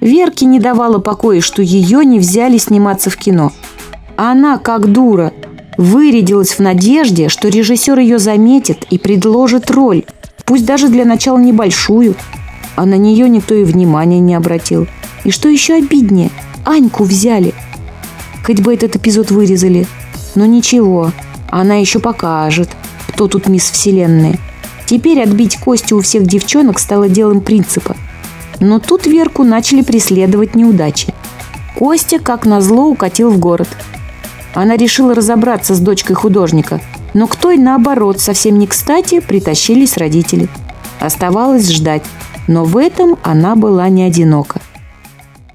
Верке не давало покоя, что ее не взяли сниматься в кино. Она, как дура, вырядилась в надежде, что режиссер ее заметит и предложит роль, пусть даже для начала небольшую, а на нее никто и внимания не обратил. И что еще обиднее, Аньку взяли. Хоть бы этот эпизод вырезали. Но ничего, она еще покажет, кто тут мисс Вселенная. Теперь отбить кости у всех девчонок стало делом принципа – но тут Верку начали преследовать неудачи. Костя, как назло, укатил в город. Она решила разобраться с дочкой художника, но к той, наоборот, совсем не кстати, притащились родители. Оставалось ждать, но в этом она была не одинока.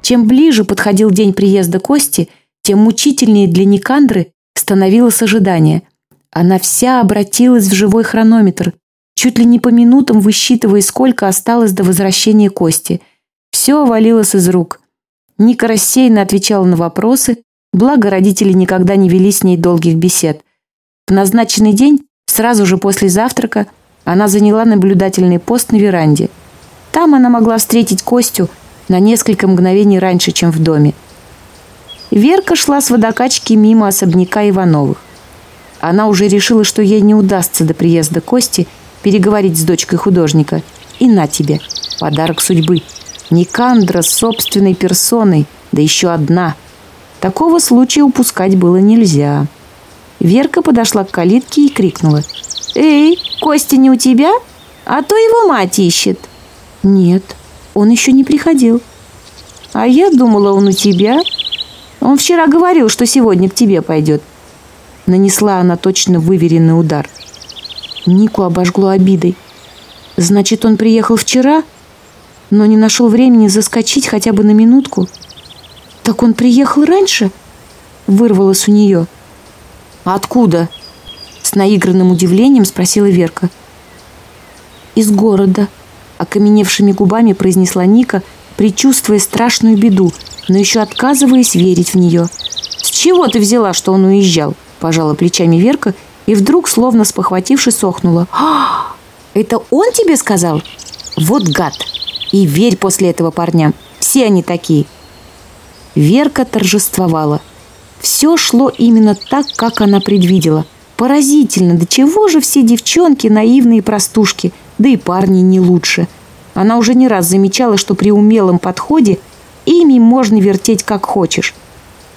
Чем ближе подходил день приезда Кости, тем мучительнее для Никандры становилось ожидание. Она вся обратилась в живой хронометр, чуть ли не по минутам высчитывая, сколько осталось до возвращения Кости. Все валилось из рук. Ника рассеянно отвечала на вопросы, благо родители никогда не вели с ней долгих бесед. В назначенный день, сразу же после завтрака, она заняла наблюдательный пост на веранде. Там она могла встретить Костю на несколько мгновений раньше, чем в доме. Верка шла с водокачки мимо особняка Ивановых. Она уже решила, что ей не удастся до приезда Кости – переговорить с дочкой художника. И на тебе, подарок судьбы. Никандра с собственной персоной, да еще одна. Такого случая упускать было нельзя. Верка подошла к калитке и крикнула. «Эй, Костя не у тебя? А то его мать ищет». «Нет, он еще не приходил». «А я думала, он у тебя. Он вчера говорил, что сегодня к тебе пойдет». Нанесла она точно выверенный удар – Нику обожгло обидой. Значит, он приехал вчера, но не нашел времени заскочить хотя бы на минутку. Так он приехал раньше? Вырвалось у нее. Откуда? С наигранным удивлением спросила Верка. Из города. Окаменевшими губами произнесла Ника, предчувствуя страшную беду, но еще отказываясь верить в нее. «С чего ты взяла, что он уезжал?» – пожала плечами Верка и вдруг, словно спохватившись, сохнула. «А, это он тебе сказал? Вот гад! И верь после этого парня. все они такие!» Верка торжествовала. Все шло именно так, как она предвидела. Поразительно, да чего же все девчонки наивные простушки, да и парни не лучше. Она уже не раз замечала, что при умелом подходе ими можно вертеть как хочешь.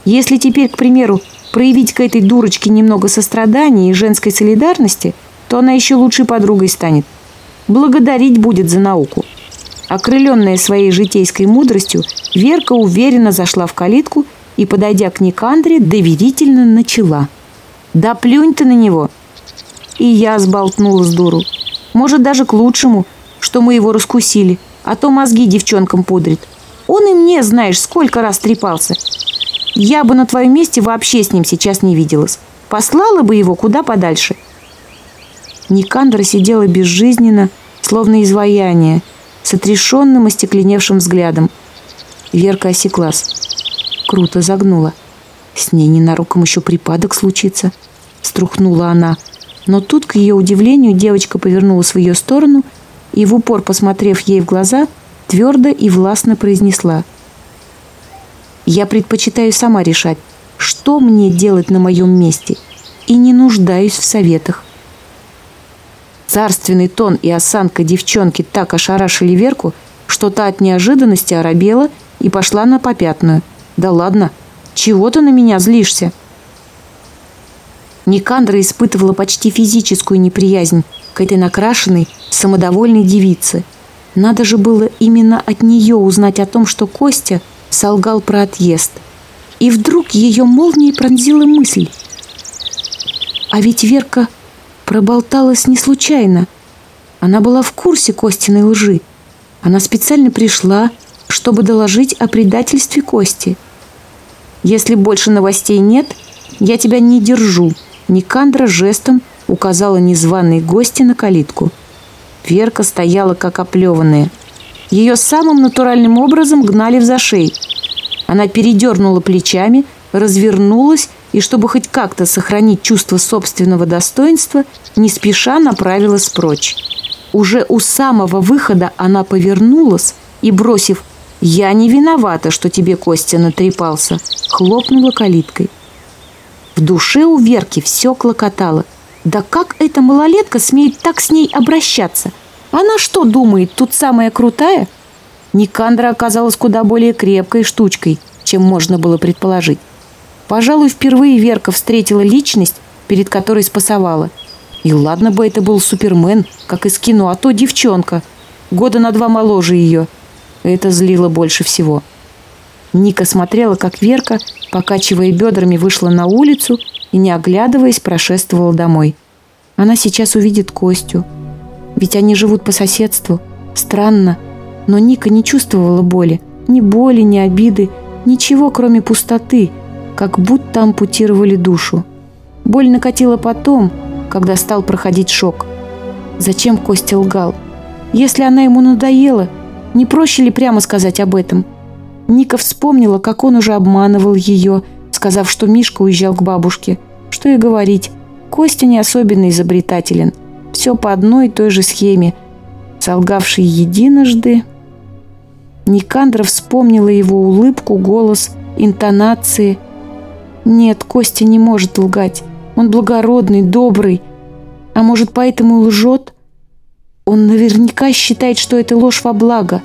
Если теперь, к примеру, проявить к этой дурочке немного сострадания и женской солидарности, то она еще лучшей подругой станет. Благодарить будет за науку. Окрыленная своей житейской мудростью, Верка уверенно зашла в калитку и, подойдя к Никандре, доверительно начала. «Да плюнь ты на него!» И я сболтнула с дуру. «Может, даже к лучшему, что мы его раскусили, а то мозги девчонкам пудрит. Он и мне, знаешь, сколько раз трепался. Я бы на твоем месте вообще с ним сейчас не виделась. Послала бы его куда подальше. Никандра сидела безжизненно, словно изваяние, с отрешенным остекленевшим взглядом. Верка осеклась. Круто загнула. С ней ненароком еще припадок случится. Струхнула она. Но тут, к ее удивлению, девочка повернулась в ее сторону и, в упор посмотрев ей в глаза, твердо и властно произнесла – я предпочитаю сама решать, что мне делать на моем месте, и не нуждаюсь в советах. Царственный тон и осанка девчонки так ошарашили Верку, что та от неожиданности оробела и пошла на попятную. «Да ладно, чего ты на меня злишься?» Никандра испытывала почти физическую неприязнь к этой накрашенной, самодовольной девице. Надо же было именно от нее узнать о том, что Костя – солгал про отъезд. И вдруг ее молнией пронзила мысль. А ведь Верка проболталась не случайно. Она была в курсе Костиной лжи. Она специально пришла, чтобы доложить о предательстве Кости. «Если больше новостей нет, я тебя не держу», — Никандра жестом указала незваной гости на калитку. Верка стояла как оплеванная — ее самым натуральным образом гнали в зашей. Она передернула плечами, развернулась и, чтобы хоть как-то сохранить чувство собственного достоинства, не спеша направилась прочь. Уже у самого выхода она повернулась и, бросив «Я не виновата, что тебе Костя натрепался», хлопнула калиткой. В душе у Верки все клокотало. «Да как эта малолетка смеет так с ней обращаться?» Она что думает, тут самая крутая? Никандра оказалась куда более крепкой штучкой, чем можно было предположить. Пожалуй, впервые Верка встретила личность, перед которой спасовала. И ладно бы это был Супермен, как из кино, а то девчонка. Года на два моложе ее. Это злило больше всего. Ника смотрела, как Верка, покачивая бедрами, вышла на улицу и, не оглядываясь, прошествовала домой. Она сейчас увидит Костю. Ведь они живут по соседству. Странно, но Ника не чувствовала боли. Ни боли, ни обиды, ничего, кроме пустоты, как будто ампутировали душу. Боль накатила потом, когда стал проходить шок. Зачем Костя лгал? Если она ему надоела, не проще ли прямо сказать об этом? Ника вспомнила, как он уже обманывал ее, сказав, что Мишка уезжал к бабушке. Что и говорить, Костя не особенно изобретателен – все по одной и той же схеме, солгавший единожды. Никандра вспомнила его улыбку, голос, интонации. Нет, Костя не может лгать. Он благородный, добрый. А может, поэтому и лжет? Он наверняка считает, что это ложь во благо.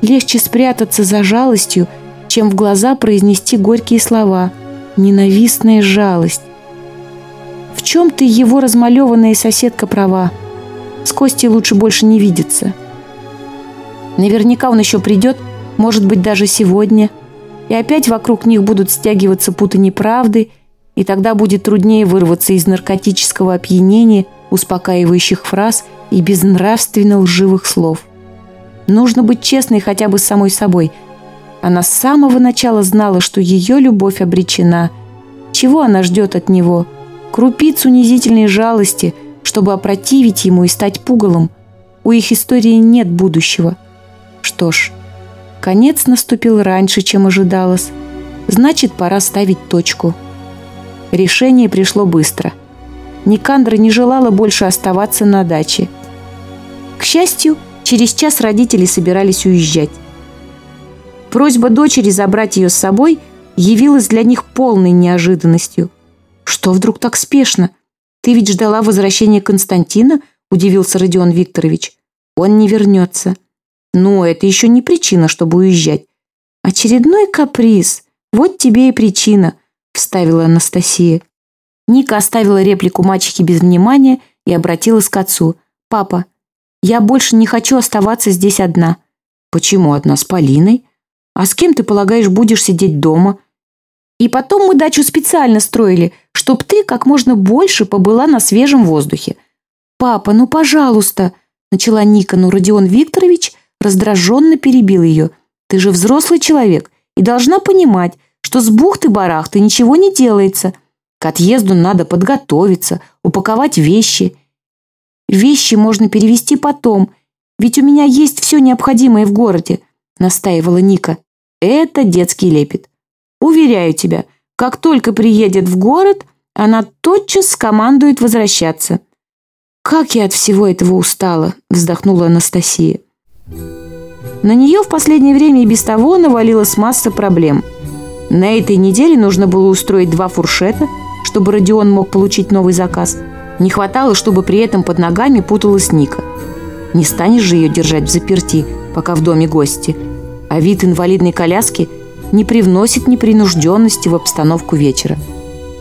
Легче спрятаться за жалостью, чем в глаза произнести горькие слова. Ненавистная жалость. В чем ты его размалеванная соседка права. С Костей лучше больше не видеться. Наверняка он еще придет, может быть, даже сегодня. И опять вокруг них будут стягиваться путы неправды, и тогда будет труднее вырваться из наркотического опьянения, успокаивающих фраз и безнравственно лживых слов. Нужно быть честной хотя бы с самой собой. Она с самого начала знала, что ее любовь обречена. Чего она ждет от него – крупиц унизительной жалости, чтобы опротивить ему и стать пугалом. У их истории нет будущего. Что ж, конец наступил раньше, чем ожидалось. Значит, пора ставить точку. Решение пришло быстро. Никандра не желала больше оставаться на даче. К счастью, через час родители собирались уезжать. Просьба дочери забрать ее с собой явилась для них полной неожиданностью – что вдруг так спешно? Ты ведь ждала возвращения Константина? Удивился Родион Викторович. Он не вернется. Но это еще не причина, чтобы уезжать. Очередной каприз. Вот тебе и причина, вставила Анастасия. Ника оставила реплику мачехи без внимания и обратилась к отцу. «Папа, я больше не хочу оставаться здесь одна». «Почему одна с Полиной? А с кем, ты полагаешь, будешь сидеть дома? И потом мы дачу специально строили, чтоб ты как можно больше побыла на свежем воздухе. «Папа, ну, пожалуйста!» – начала Ника, но Родион Викторович раздраженно перебил ее. «Ты же взрослый человек и должна понимать, что с бухты-барахты ничего не делается. К отъезду надо подготовиться, упаковать вещи. Вещи можно перевести потом, ведь у меня есть все необходимое в городе», – настаивала Ника. «Это детский лепет. Уверяю тебя, как только приедет в город, она тотчас командует возвращаться. «Как я от всего этого устала!» – вздохнула Анастасия. На нее в последнее время и без того навалилась масса проблем. На этой неделе нужно было устроить два фуршета, чтобы Родион мог получить новый заказ. Не хватало, чтобы при этом под ногами путалась Ника. Не станешь же ее держать в заперти, пока в доме гости. А вид инвалидной коляски – не привносит непринужденности в обстановку вечера.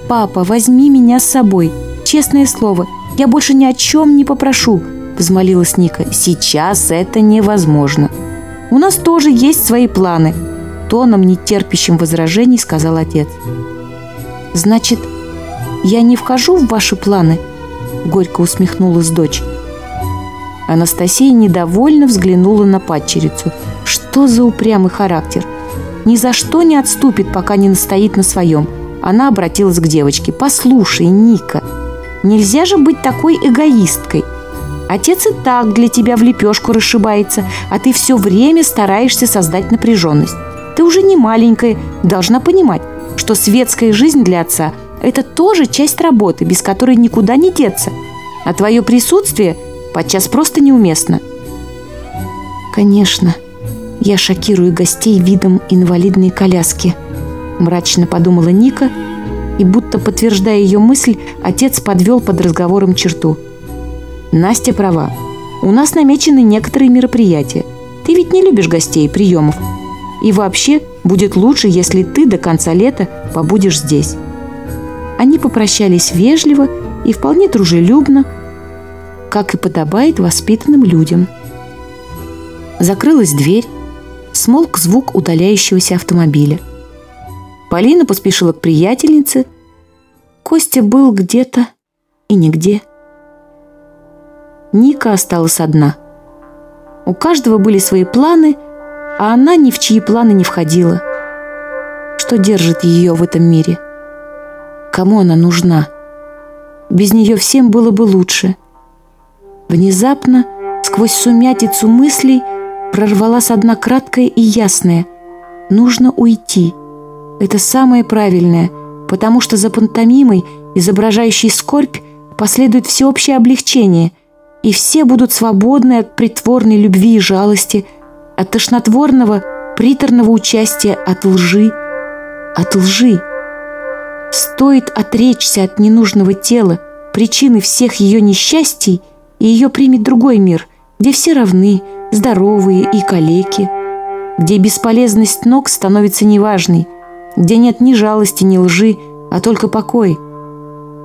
«Папа, возьми меня с собой. Честное слово, я больше ни о чем не попрошу», – взмолилась Ника. «Сейчас это невозможно. У нас тоже есть свои планы», – тоном, не терпящим возражений, сказал отец. «Значит, я не вхожу в ваши планы?» – горько усмехнулась дочь. Анастасия недовольно взглянула на падчерицу. «Что за упрямый характер? ни за что не отступит, пока не настоит на своем. Она обратилась к девочке. «Послушай, Ника, нельзя же быть такой эгоисткой. Отец и так для тебя в лепешку расшибается, а ты все время стараешься создать напряженность. Ты уже не маленькая, должна понимать, что светская жизнь для отца – это тоже часть работы, без которой никуда не деться. А твое присутствие подчас просто неуместно». «Конечно», я шокирую гостей видом инвалидной коляски. Мрачно подумала Ника, и будто подтверждая ее мысль, отец подвел под разговором черту. «Настя права. У нас намечены некоторые мероприятия. Ты ведь не любишь гостей и приемов. И вообще, будет лучше, если ты до конца лета побудешь здесь». Они попрощались вежливо и вполне дружелюбно, как и подобает воспитанным людям. Закрылась дверь, смолк звук удаляющегося автомобиля. Полина поспешила к приятельнице. Костя был где-то и нигде. Ника осталась одна. У каждого были свои планы, а она ни в чьи планы не входила. Что держит ее в этом мире? Кому она нужна? Без нее всем было бы лучше. Внезапно, сквозь сумятицу мыслей, прорвалась одна краткая и ясная. Нужно уйти. Это самое правильное, потому что за пантомимой, изображающей скорбь, последует всеобщее облегчение, и все будут свободны от притворной любви и жалости, от тошнотворного, приторного участия, от лжи, от лжи. Стоит отречься от ненужного тела, причины всех ее несчастий, и ее примет другой мир, где все равны, здоровые и калеки, где бесполезность ног становится неважной, где нет ни жалости, ни лжи, а только покой.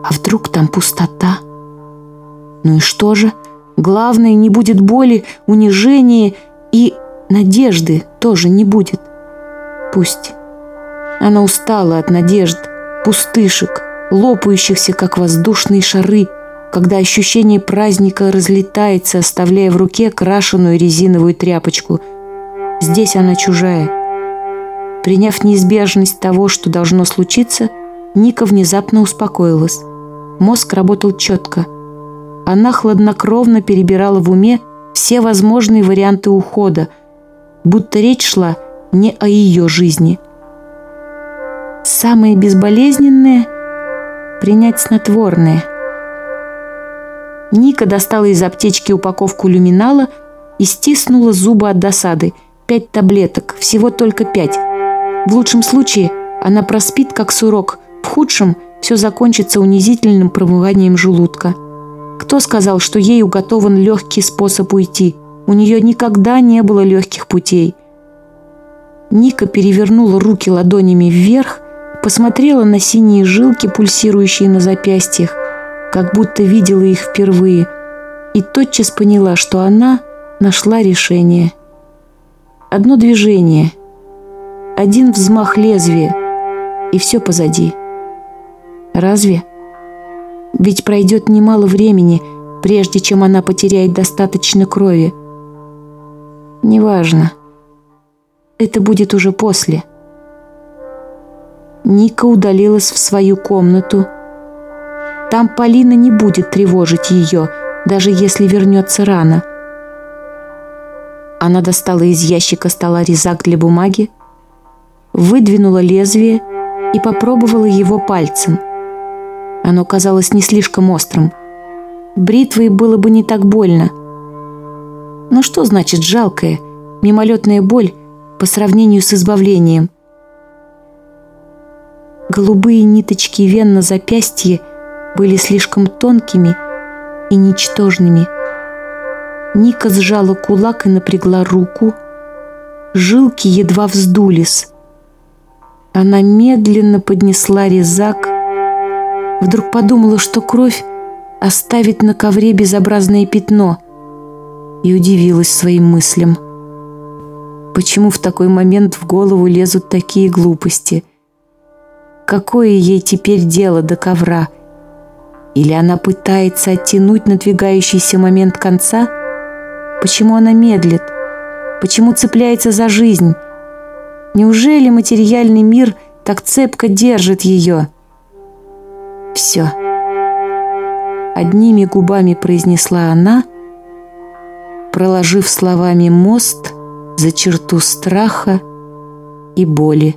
А вдруг там пустота? Ну и что же? Главное, не будет боли, унижения и надежды тоже не будет. Пусть. Она устала от надежд, пустышек, лопающихся, как воздушные шары – когда ощущение праздника разлетается, оставляя в руке крашеную резиновую тряпочку. Здесь она чужая. Приняв неизбежность того, что должно случиться, Ника внезапно успокоилась. Мозг работал четко. Она хладнокровно перебирала в уме все возможные варианты ухода, будто речь шла не о ее жизни. Самое безболезненное – принять снотворное – Ника достала из аптечки упаковку люминала и стиснула зубы от досады. Пять таблеток, всего только пять. В лучшем случае она проспит, как сурок. В худшем все закончится унизительным промыванием желудка. Кто сказал, что ей уготован легкий способ уйти? У нее никогда не было легких путей. Ника перевернула руки ладонями вверх, посмотрела на синие жилки, пульсирующие на запястьях – как будто видела их впервые, и тотчас поняла, что она нашла решение. Одно движение, один взмах лезвия, и все позади. Разве? Ведь пройдет немало времени, прежде чем она потеряет достаточно крови. Неважно. Это будет уже после. Ника удалилась в свою комнату, там Полина не будет тревожить ее, даже если вернется рано. Она достала из ящика стола резак для бумаги, выдвинула лезвие и попробовала его пальцем. Оно казалось не слишком острым. Бритвой было бы не так больно. Но что значит жалкая, мимолетная боль по сравнению с избавлением? Голубые ниточки вен на запястье – были слишком тонкими и ничтожными. Ника сжала кулак и напрягла руку. Жилки едва вздулись. Она медленно поднесла резак. Вдруг подумала, что кровь оставит на ковре безобразное пятно. И удивилась своим мыслям. Почему в такой момент в голову лезут такие глупости? Какое ей теперь дело до ковра – или она пытается оттянуть надвигающийся момент конца? Почему она медлит? Почему цепляется за жизнь? Неужели материальный мир так цепко держит ее? Все. Одними губами произнесла она, проложив словами мост за черту страха и боли.